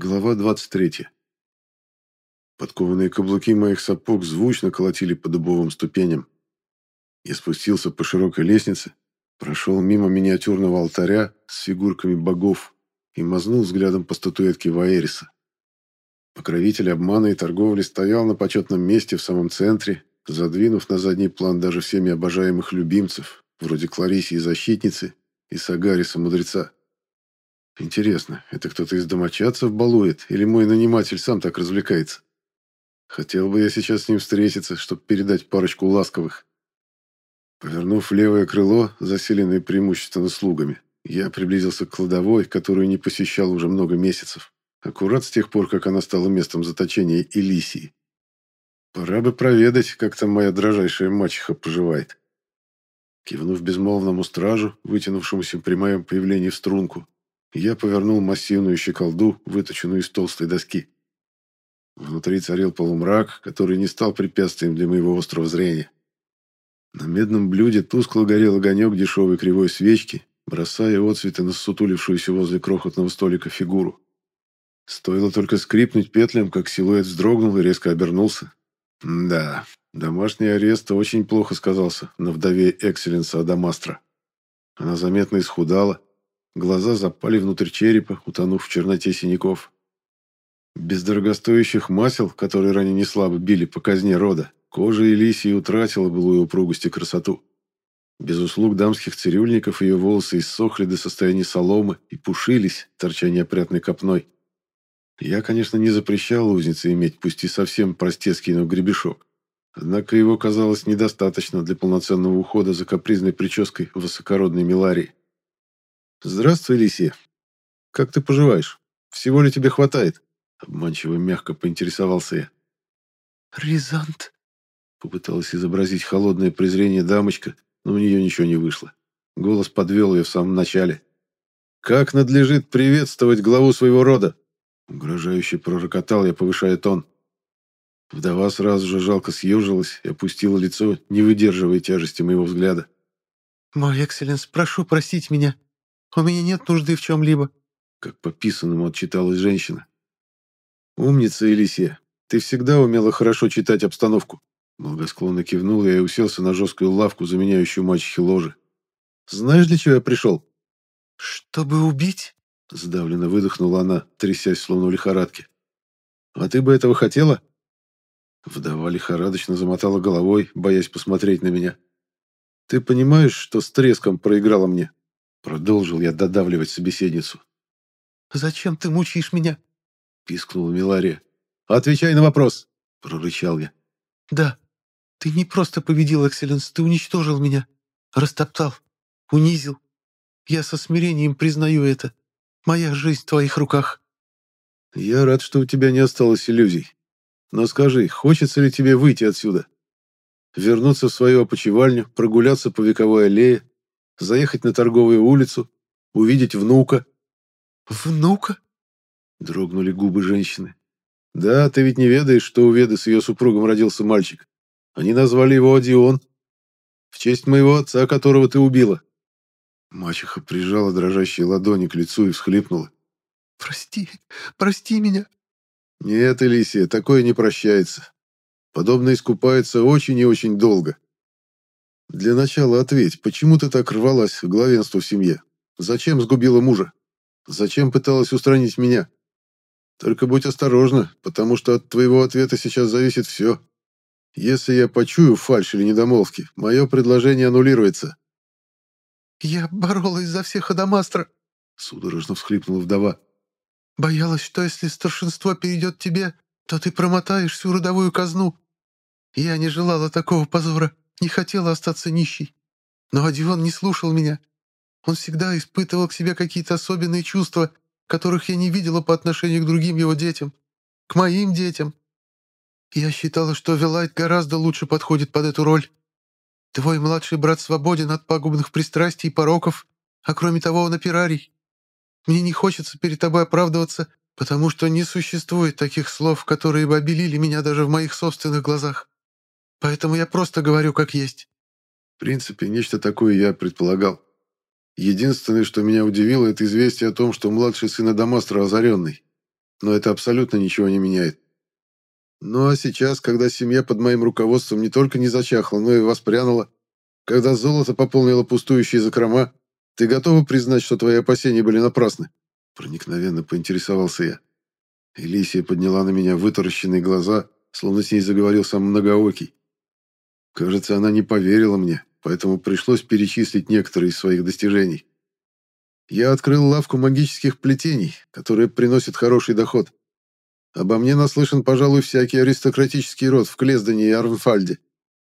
Глава 23. Подкованные каблуки моих сапог звучно колотили по дубовым ступеням. Я спустился по широкой лестнице, прошел мимо миниатюрного алтаря с фигурками богов и мазнул взглядом по статуэтке Ваэриса. Покровитель обмана и торговли стоял на почетном месте в самом центре, задвинув на задний план даже всеми обожаемых любимцев, вроде Кларисии Защитницы и Сагариса Мудреца. Интересно, это кто-то из домочадцев балует, или мой наниматель сам так развлекается? Хотел бы я сейчас с ним встретиться, чтобы передать парочку ласковых. Повернув левое крыло, заселенное преимущественно слугами, я приблизился к кладовой, которую не посещал уже много месяцев, аккурат с тех пор, как она стала местом заточения Элисии. Пора бы проведать, как там моя дрожайшая мачеха поживает. Кивнув безмолвному стражу, вытянувшемуся при моем появлении в струнку, я повернул массивную щеколду, выточенную из толстой доски. Внутри царил полумрак, который не стал препятствием для моего острого зрения. На медном блюде тускло горел огонек дешевой кривой свечки, бросая отцветы на сутулившуюся возле крохотного столика фигуру. Стоило только скрипнуть петлям, как силуэт вздрогнул и резко обернулся. Да, домашний арест очень плохо сказался на вдове Экселенса Адамастра. Она заметно исхудала, Глаза запали внутрь черепа, утонув в черноте синяков. Без дорогостоящих масел, которые ранее не слабо били по казне рода, кожа Элисии утратила былую упругость и красоту. Без услуг дамских цирюльников ее волосы иссохли до состояния соломы и пушились, торча неопрятной копной. Я, конечно, не запрещал узнице иметь, пусть и совсем простецкий, но гребешок. Однако его казалось недостаточно для полноценного ухода за капризной прической высокородной Миларии. «Здравствуй, Лисия. Как ты поживаешь? Всего ли тебе хватает?» Обманчиво мягко поинтересовался я. «Рязант?» Попыталась изобразить холодное презрение дамочка, но у нее ничего не вышло. Голос подвел ее в самом начале. «Как надлежит приветствовать главу своего рода?» Угрожающе пророкотал я, повышая тон. Вдова сразу же жалко съежилась и опустила лицо, не выдерживая тяжести моего взгляда. «Мой экселленс, прошу простить меня. У меня нет нужды в чем-либо», — как по писанному отчиталась женщина. «Умница, Елисия. Ты всегда умела хорошо читать обстановку». Благосклонно кивнул я и уселся на жесткую лавку, заменяющую мачехи ложи. «Знаешь, для чего я пришел?» «Чтобы убить?» — сдавленно выдохнула она, трясясь, словно в лихорадке. «А ты бы этого хотела?» Вдова лихорадочно замотала головой, боясь посмотреть на меня. «Ты понимаешь, что с треском проиграла мне?» Продолжил я додавливать собеседницу. «Зачем ты мучаешь меня?» Пискнула Милария. «Отвечай на вопрос!» Прорычал я. «Да, ты не просто победил, Экселленс, ты уничтожил меня. Растоптал, унизил. Я со смирением признаю это. Моя жизнь в твоих руках». «Я рад, что у тебя не осталось иллюзий. Но скажи, хочется ли тебе выйти отсюда? Вернуться в свою опочивальню, прогуляться по вековой аллее, заехать на торговую улицу, увидеть внука». «Внука?» — дрогнули губы женщины. «Да, ты ведь не ведаешь, что у Веды с ее супругом родился мальчик. Они назвали его Одион, в честь моего отца, которого ты убила». Мачеха прижала дрожащие ладони к лицу и всхлипнула. «Прости, прости меня». «Нет, Элисия, такое не прощается. Подобное искупается очень и очень долго. Для начала ответь, почему ты так рвалась к главенству в семье? Зачем сгубила мужа? Зачем пыталась устранить меня? Только будь осторожна, потому что от твоего ответа сейчас зависит все. Если я почую фальшь или недомолвки, мое предложение аннулируется». «Я боролась за всех Адамастра», — судорожно всхлипнула вдова. «Боялась, что если старшинство перейдет тебе, то ты промотаешь всю родовую казну. Я не желала такого позора не хотела остаться нищей. Но Одион не слушал меня. Он всегда испытывал к себе какие-то особенные чувства, которых я не видела по отношению к другим его детям. К моим детям. Я считала, что Велайт гораздо лучше подходит под эту роль. Твой младший брат свободен от пагубных пристрастий и пороков, а кроме того он операрий. Мне не хочется перед тобой оправдываться, потому что не существует таких слов, которые бы обелили меня даже в моих собственных глазах. Поэтому я просто говорю как есть». В принципе, нечто такое я предполагал. Единственное, что меня удивило, это известие о том, что младший сын Адамастра озаренный. но это абсолютно ничего не меняет. Ну а сейчас, когда семья под моим руководством не только не зачахла, но и воспрянула, когда золото пополнило пустующие закрома, ты готова признать, что твои опасения были напрасны?» Проникновенно поинтересовался я. Элисия подняла на меня вытаращенные глаза, словно с ней заговорил сам многоокий. Кажется, она не поверила мне, поэтому пришлось перечислить некоторые из своих достижений. Я открыл лавку магических плетений, которые приносят хороший доход. Обо мне наслышан, пожалуй, всякий аристократический род в Клездане и Арнфальде.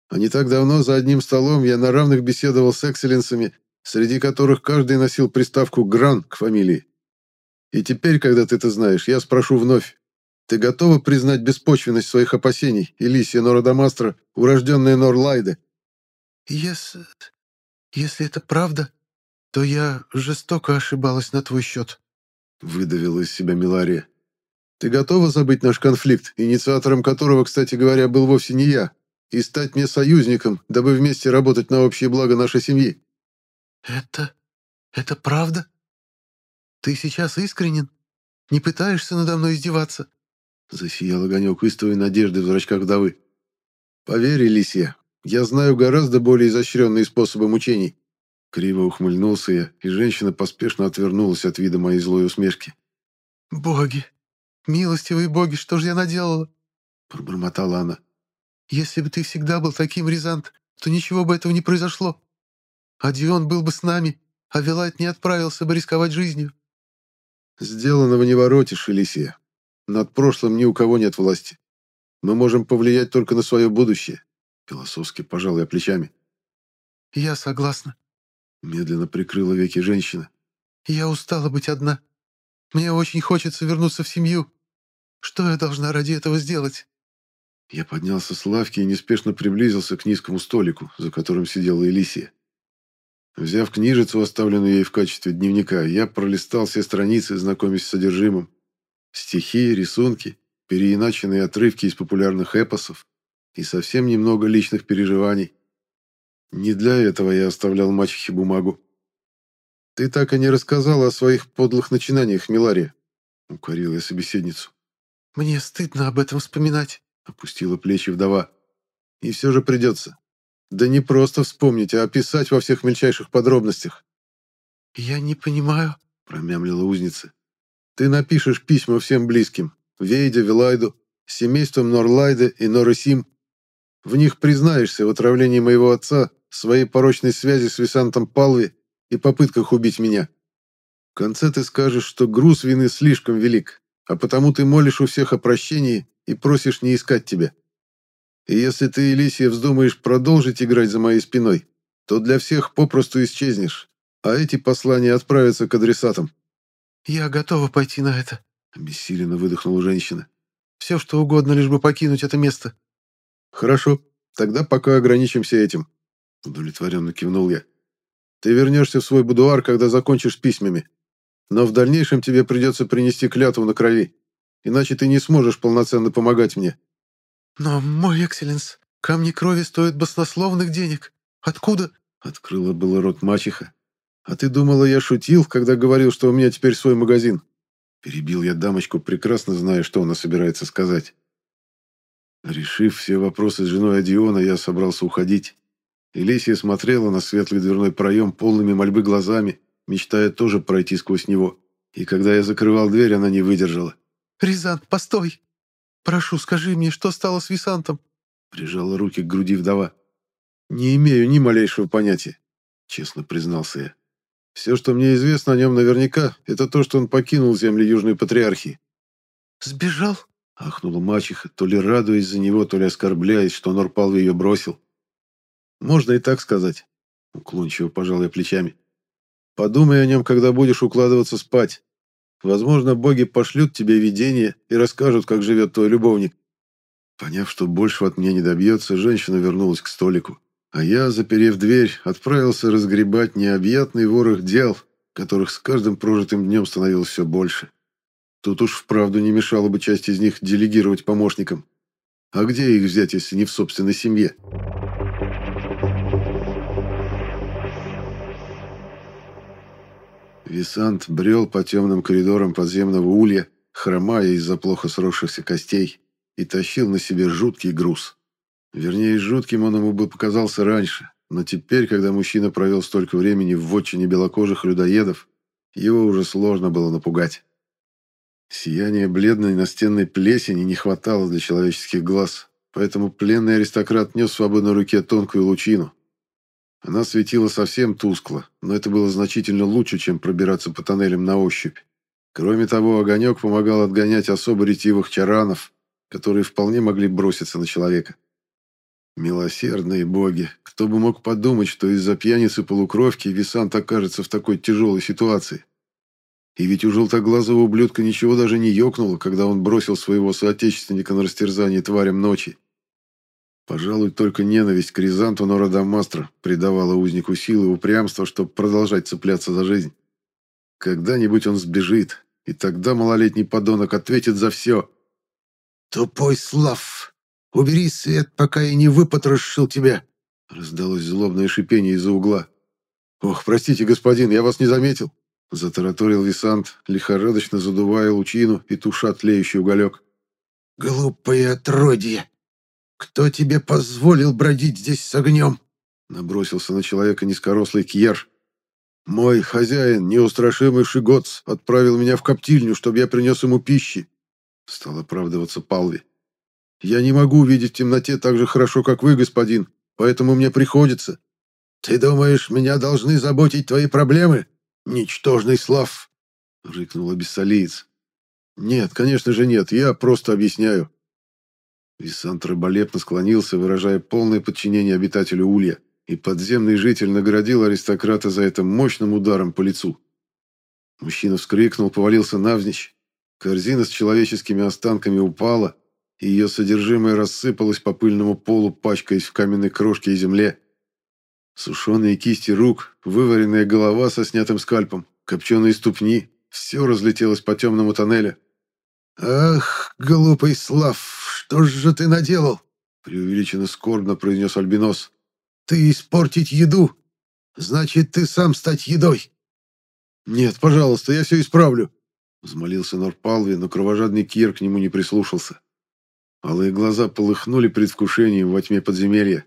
А не так давно за одним столом я на равных беседовал с экселленсами, среди которых каждый носил приставку «Гран» к фамилии. И теперь, когда ты это знаешь, я спрошу вновь. Ты готова признать беспочвенность своих опасений, Элисия Нородомастра, урожденная Норлайде? Если... если это правда, то я жестоко ошибалась на твой счет. Выдавила из себя Милария. Ты готова забыть наш конфликт, инициатором которого, кстати говоря, был вовсе не я, и стать мне союзником, дабы вместе работать на общее благо нашей семьи? Это... это правда? Ты сейчас искренен? Не пытаешься надо мной издеваться? Засиял огонек истовой надежды в зрачках вдовы. «Поверь, Лисия, я знаю гораздо более изощренные способы мучений». Криво ухмыльнулся я, и женщина поспешно отвернулась от вида моей злой усмешки. «Боги! Милостивые боги, что же я наделала?» Пробормотала она. «Если бы ты всегда был таким, Рязант, то ничего бы этого не произошло. А Дион был бы с нами, а Вилайт не отправился бы рисковать жизнью». «Сделанного не воротишь, Элисия. Над прошлым ни у кого нет власти. Мы можем повлиять только на свое будущее. Философски пожал я плечами. Я согласна. Медленно прикрыла веки женщина. Я устала быть одна. Мне очень хочется вернуться в семью. Что я должна ради этого сделать? Я поднялся с лавки и неспешно приблизился к низкому столику, за которым сидела Элисия. Взяв книжицу, оставленную ей в качестве дневника, я пролистал все страницы, знакомясь с содержимым. Стихи, рисунки, переиначенные отрывки из популярных эпосов и совсем немного личных переживаний. Не для этого я оставлял мачехе бумагу. «Ты так и не рассказала о своих подлых начинаниях, Милария», — укорил я собеседницу. «Мне стыдно об этом вспоминать», — опустила плечи вдова. «И все же придется. Да не просто вспомнить, а описать во всех мельчайших подробностях». «Я не понимаю», — промямлила узница. Ты напишешь письма всем близким, Вейде, Вилайду, семействам Норлайда и Норысим. В них признаешься в отравлении моего отца, своей порочной связи с Висантом Палви и попытках убить меня. В конце ты скажешь, что груз вины слишком велик, а потому ты молишь у всех о прощении и просишь не искать тебя. И если ты, Элисия, вздумаешь продолжить играть за моей спиной, то для всех попросту исчезнешь, а эти послания отправятся к адресатам. «Я готова пойти на это», — обессиленно выдохнула женщина. «Все, что угодно, лишь бы покинуть это место». «Хорошо, тогда пока ограничимся этим», — удовлетворенно кивнул я. «Ты вернешься в свой будуар, когда закончишь с письмами. Но в дальнейшем тебе придется принести клятву на крови, иначе ты не сможешь полноценно помогать мне». «Но, мой экселленс, камни крови стоят баснословных денег. Откуда?» — открыла было рот мачеха, «А ты думала, я шутил, когда говорил, что у меня теперь свой магазин?» Перебил я дамочку, прекрасно зная, что она собирается сказать. Решив все вопросы с женой Адиона, я собрался уходить. Элисия смотрела на светлый дверной проем полными мольбы глазами, мечтая тоже пройти сквозь него. И когда я закрывал дверь, она не выдержала. «Рязант, постой! Прошу, скажи мне, что стало с Висантом?» Прижала руки к груди вдова. «Не имею ни малейшего понятия», — честно признался я. Все, что мне известно о нем наверняка, это то, что он покинул земли Южной Патриархии». «Сбежал?» — ахнула мачеха, то ли радуясь за него, то ли оскорбляясь, что Норпал ее бросил. «Можно и так сказать», — уклончиво пожал я плечами. «Подумай о нем, когда будешь укладываться спать. Возможно, боги пошлют тебе видение и расскажут, как живет твой любовник». Поняв, что большего от меня не добьется, женщина вернулась к столику. А я, заперев дверь, отправился разгребать необъятный ворох дел, которых с каждым прожитым днем становилось все больше. Тут уж вправду не мешало бы часть из них делегировать помощникам. А где их взять, если не в собственной семье? Висант брел по темным коридорам подземного улья, хромая из-за плохо сросшихся костей, и тащил на себе жуткий груз. Вернее, жутким он ему бы показался раньше, но теперь, когда мужчина провел столько времени в вотчине белокожих людоедов, его уже сложно было напугать. Сияние бледной настенной плесени не хватало для человеческих глаз, поэтому пленный аристократ нес в свободной руке тонкую лучину. Она светила совсем тускло, но это было значительно лучше, чем пробираться по тоннелям на ощупь. Кроме того, огонек помогал отгонять особо ретивых чаранов, которые вполне могли броситься на человека. Милосердные боги, кто бы мог подумать, что из-за пьяницы полукровки Висант окажется в такой тяжелой ситуации. И ведь у желтоглазого ублюдка ничего даже не ёкнуло, когда он бросил своего соотечественника на растерзание тварям ночи. Пожалуй, только ненависть к Рязанту Нородомастра придавала узнику силы и упрямства, чтобы продолжать цепляться за жизнь. Когда-нибудь он сбежит, и тогда малолетний подонок ответит за все. «Тупой Слав!» Убери свет, пока я не выпотрошил тебя!» Раздалось злобное шипение из-за угла. «Ох, простите, господин, я вас не заметил!» Затараторил Висант, лихорадочно задувая лучину и туша тлеющий уголек. «Глупое отродье! Кто тебе позволил бродить здесь с огнем?» Набросился на человека низкорослый Кьер. «Мой хозяин, неустрашимый Шигоц, отправил меня в коптильню, чтобы я принес ему пищи», — стал оправдываться Палви. Я не могу видеть в темноте так же хорошо, как вы, господин, поэтому мне приходится. Ты думаешь, меня должны заботить твои проблемы? Ничтожный слав!» — рыкнул обессолиец. «Нет, конечно же нет, я просто объясняю». Висант рыболепно склонился, выражая полное подчинение обитателю Улья, и подземный житель наградил аристократа за это мощным ударом по лицу. Мужчина вскрикнул, повалился навзничь. Корзина с человеческими останками упала, ее содержимое рассыпалось по пыльному полу, пачкаясь в каменной крошке и земле. Сушеные кисти рук, вываренная голова со снятым скальпом, копченые ступни — все разлетелось по темному тоннелю. «Ах, глупый Слав, что же ты наделал?» — преувеличенно скорбно произнес Альбинос. «Ты испортить еду? Значит, ты сам стать едой!» «Нет, пожалуйста, я все исправлю!» — взмолился Норпалви, но кровожадный Кир к нему не прислушался. Алые глаза полыхнули предвкушением во тьме подземелья.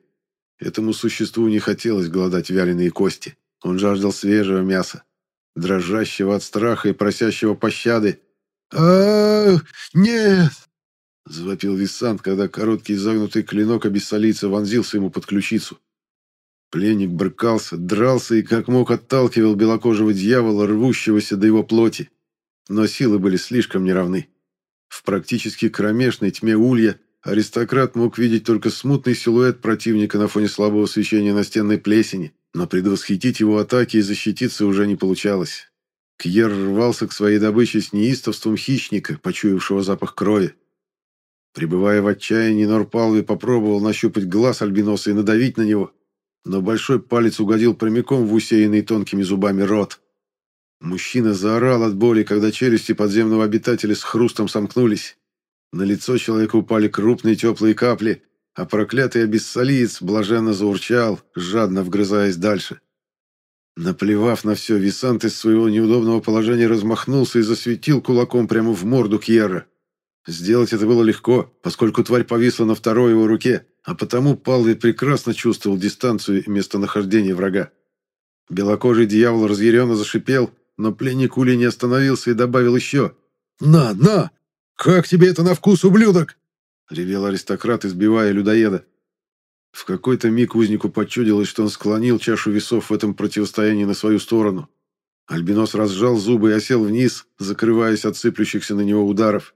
Этому существу не хотелось голодать вяленые кости. Он жаждал свежего мяса, дрожащего от страха и просящего пощады. а нет!» — завопил Виссант, когда короткий загнутый клинок обессолийца вонзился ему под ключицу. Пленник брыкался, дрался и как мог отталкивал белокожего дьявола, рвущегося до его плоти. Но силы были слишком неравны. В практически кромешной тьме улья аристократ мог видеть только смутный силуэт противника на фоне слабого освещения настенной плесени, но предвосхитить его атаки и защититься уже не получалось. Кьер рвался к своей добыче с неистовством хищника, почуявшего запах крови. Пребывая в отчаянии, Норпалви попробовал нащупать глаз альбиноса и надавить на него, но большой палец угодил прямиком в усеянный тонкими зубами рот. Мужчина заорал от боли, когда челюсти подземного обитателя с хрустом сомкнулись. На лицо человека упали крупные теплые капли, а проклятый обессолиец блаженно заурчал, жадно вгрызаясь дальше. Наплевав на все, Висант из своего неудобного положения размахнулся и засветил кулаком прямо в морду Кьерра. Сделать это было легко, поскольку тварь повисла на второй его руке, а потому Палви прекрасно чувствовал дистанцию и местонахождение врага. Белокожий дьявол разъяренно зашипел, но пленник Ули не остановился и добавил еще. «На, на! Как тебе это на вкус, ублюдок?» — ревел аристократ, избивая людоеда. В какой-то миг узнику почудилось, что он склонил чашу весов в этом противостоянии на свою сторону. Альбинос разжал зубы и осел вниз, закрываясь от сыплющихся на него ударов.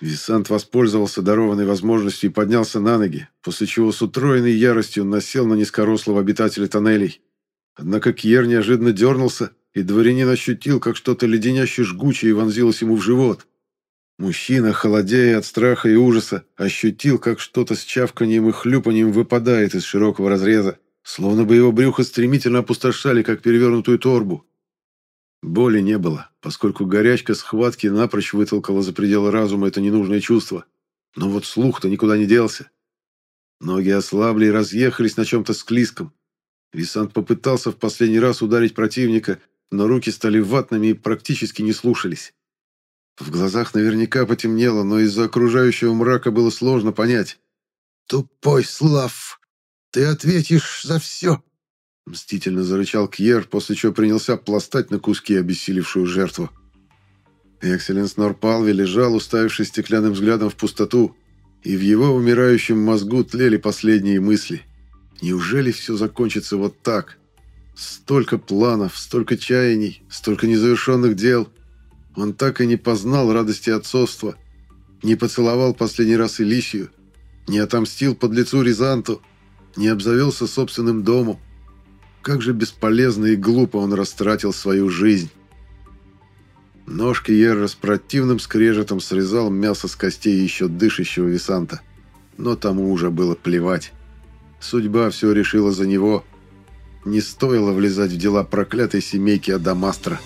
Висант воспользовался дарованной возможностью и поднялся на ноги, после чего с утроенной яростью насел на низкорослого обитателя тоннелей. Однако Кьер неожиданно дернулся, и дворянин ощутил, как что-то леденяще жгучее вонзилось ему в живот. Мужчина, холодея от страха и ужаса, ощутил, как что-то с чавканием и хлюпанием выпадает из широкого разреза, словно бы его брюхо стремительно опустошали, как перевернутую торбу. Боли не было, поскольку горячка схватки напрочь вытолкала за пределы разума это ненужное чувство. Но вот слух-то никуда не делся. Ноги ослабли и разъехались на чем-то склизком. Висант попытался в последний раз ударить противника, но руки стали ватными и практически не слушались. В глазах наверняка потемнело, но из-за окружающего мрака было сложно понять. «Тупой Слав! Ты ответишь за все!» Мстительно зарычал Кьер, после чего принялся пластать на куски обессилевшую жертву. Экселленс Норпалви лежал, уставившись стеклянным взглядом в пустоту, и в его умирающем мозгу тлели последние мысли. Неужели все закончится вот так? Столько планов, столько чаяний, столько незавершенных дел. Он так и не познал радости отцовства, не поцеловал последний раз Илисию, не отомстил под лицу Рязанту, не обзавелся собственным домом. Как же бесполезно и глупо он растратил свою жизнь. Нож Киерра с противным скрежетом срезал мясо с костей еще дышащего Висанта. Но тому уже было плевать. Судьба все решила за него. Не стоило влезать в дела проклятой семейки Адамастра.